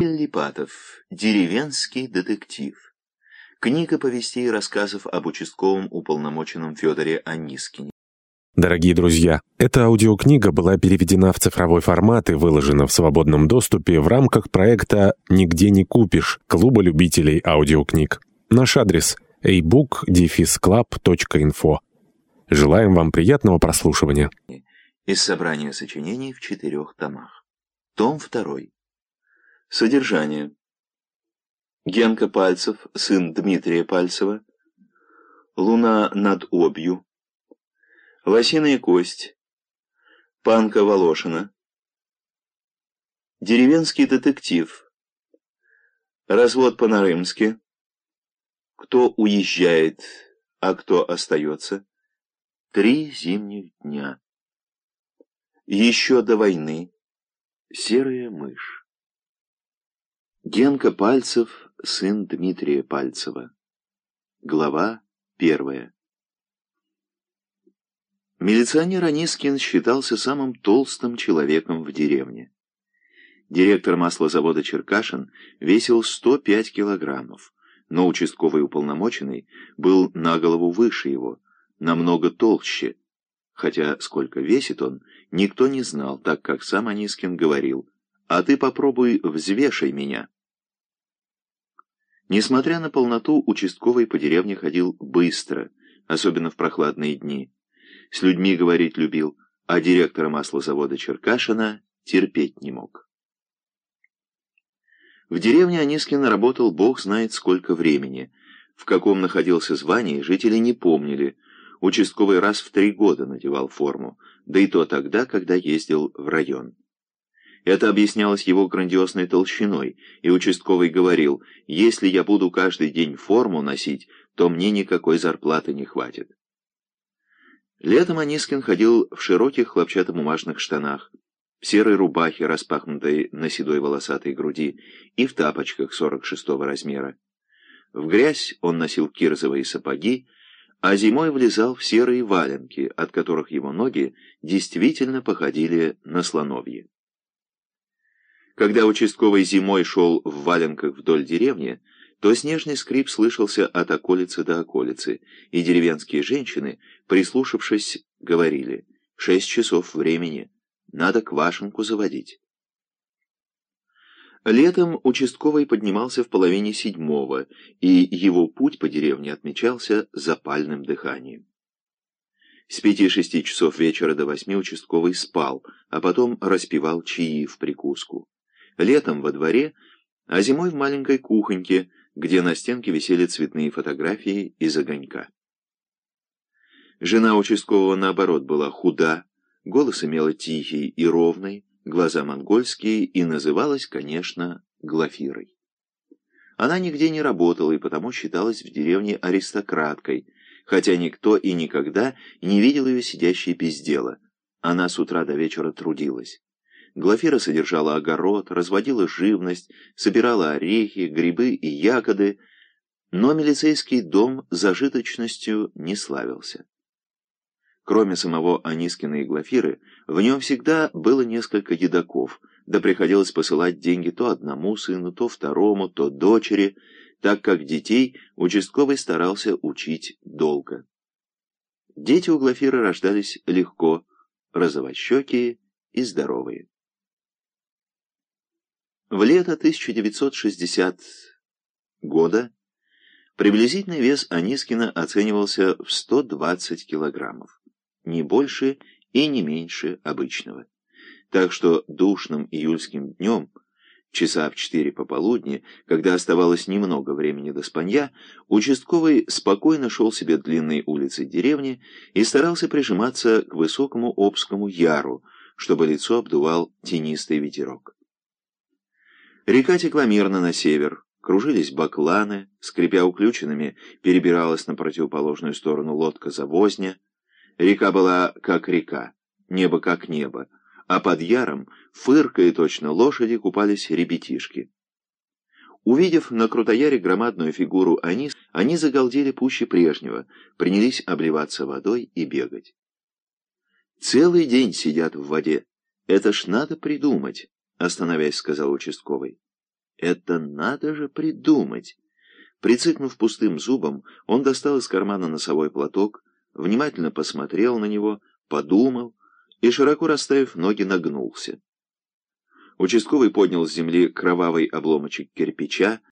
Липатов. Деревенский детектив. Книга повестей и рассказов об участковом уполномоченном Федоре Анискине. Дорогие друзья, эта аудиокнига была переведена в цифровой формат и выложена в свободном доступе в рамках проекта «Нигде не купишь» Клуба любителей аудиокниг. Наш адрес – ebook-club.info. Желаем вам приятного прослушивания. Из собрания сочинений в четырех томах. Том второй. Содержание. Генка Пальцев, сын Дмитрия Пальцева. Луна над Обью. Лосиная кость. Панка Волошина. Деревенский детектив. Развод по-нарымски. Кто уезжает, а кто остается. Три зимних дня. Еще до войны. Серая мышь. Генка Пальцев, сын Дмитрия Пальцева. Глава первая. Милиционер Анискин считался самым толстым человеком в деревне. Директор маслозавода Черкашин весил 105 килограммов, но участковый уполномоченный был на голову выше его, намного толще, хотя сколько весит он, никто не знал, так как сам Анискин говорил, «А ты попробуй взвешай меня». Несмотря на полноту, участковый по деревне ходил быстро, особенно в прохладные дни. С людьми говорить любил, а директора маслозавода Черкашина терпеть не мог. В деревне Анискин работал бог знает сколько времени. В каком находился звании, жители не помнили, Участковый раз в три года надевал форму, да и то тогда, когда ездил в район. Это объяснялось его грандиозной толщиной, и участковый говорил, если я буду каждый день форму носить, то мне никакой зарплаты не хватит. Летом Анискин ходил в широких хлопчатобумажных штанах, в серой рубахе, распахнутой на седой волосатой груди, и в тапочках 46-го размера. В грязь он носил кирзовые сапоги, а зимой влезал в серые валенки, от которых его ноги действительно походили на слоновьи. Когда участковый зимой шел в валенках вдоль деревни, то снежный скрип слышался от околицы до околицы, и деревенские женщины, прислушавшись, говорили «Шесть часов времени, надо квашенку заводить». Летом участковый поднимался в половине седьмого, и его путь по деревне отмечался запальным дыханием. С пяти-шести часов вечера до восьми участковый спал, а потом распивал чаи в прикуску. Летом во дворе, а зимой в маленькой кухоньке, где на стенке висели цветные фотографии из огонька. Жена участкового, наоборот, была худа, голос имела тихий и ровный, глаза монгольские, и называлась, конечно, Глафирой. Она нигде не работала и потому считалась в деревне аристократкой, хотя никто и никогда не видел ее сидящей без дела. Она с утра до вечера трудилась. Глафира содержала огород, разводила живность, собирала орехи, грибы и ягоды, но милицейский дом зажиточностью не славился. Кроме самого Анискина и Глафиры, в нем всегда было несколько едоков, да приходилось посылать деньги то одному сыну, то второму, то дочери, так как детей участковый старался учить долго. Дети у Глафиры рождались легко, розовощекие и здоровые. В лето 1960 года приблизительный вес Анискина оценивался в 120 килограммов не больше и не меньше обычного. Так что душным июльским днем, часа в четыре пополудни, когда оставалось немного времени до спанья, участковый спокойно шел себе длинной улицей деревни и старался прижиматься к высокому обскому яру, чтобы лицо обдувал тенистый ветерок. Река текла мирно на север, кружились бакланы, скрипя уключенными, перебиралась на противоположную сторону лодка-завозня, Река была как река, небо как небо, а под яром, фыркая точно лошади, купались ребятишки. Увидев на Крутояре громадную фигуру Анис, они загалдели пуще прежнего, принялись обливаться водой и бегать. «Целый день сидят в воде. Это ж надо придумать», — остановясь, сказал участковый. Это надо же придумать. Прицикнув пустым зубом, он достал из кармана носовой платок, внимательно посмотрел на него, подумал и, широко расставив ноги, нагнулся. Участковый поднял с земли кровавый обломочек кирпича,